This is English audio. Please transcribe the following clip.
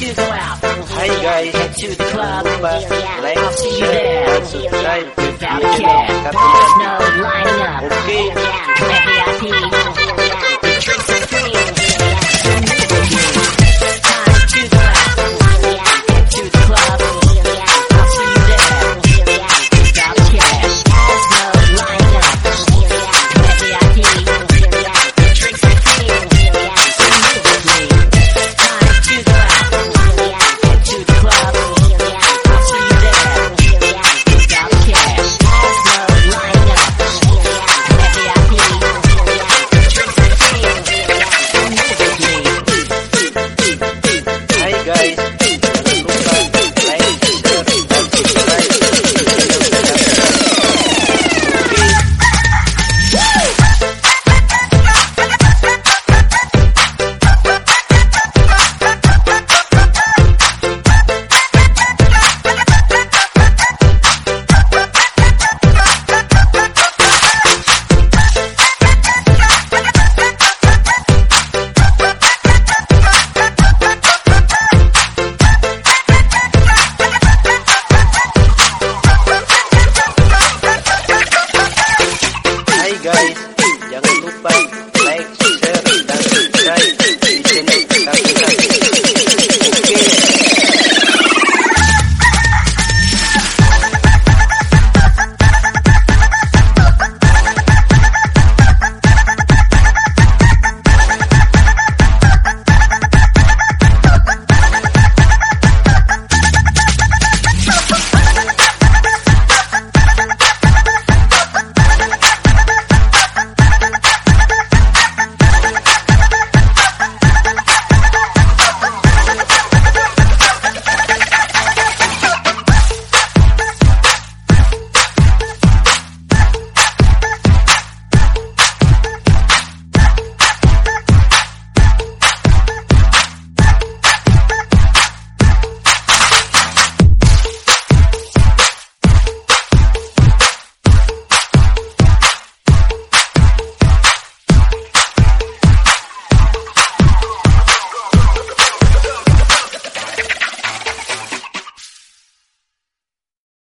to go out. Guys, get to the club. But like, I'll see you there. Without a care. There's no lining up. Okay.